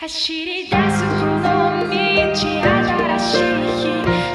走り出すこの道新しい日。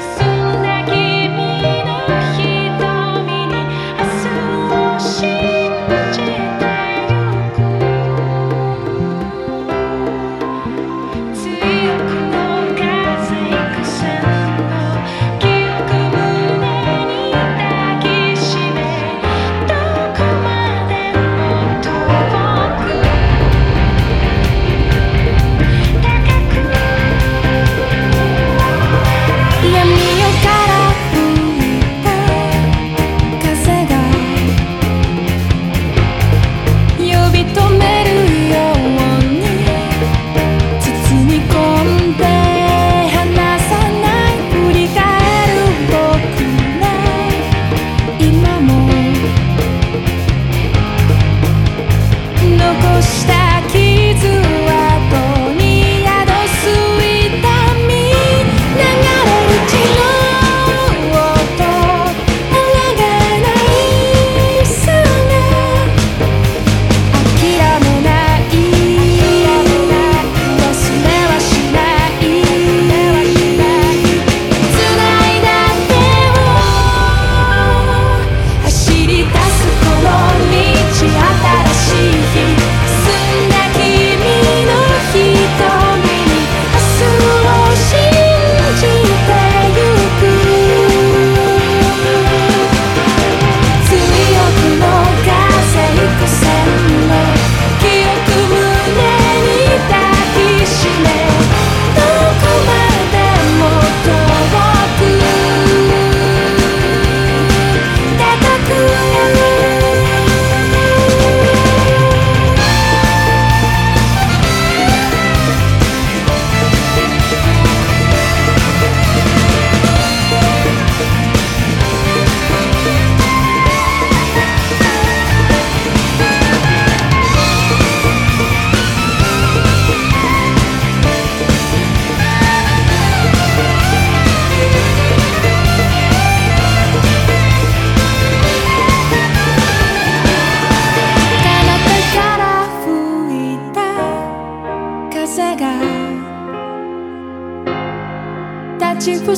te por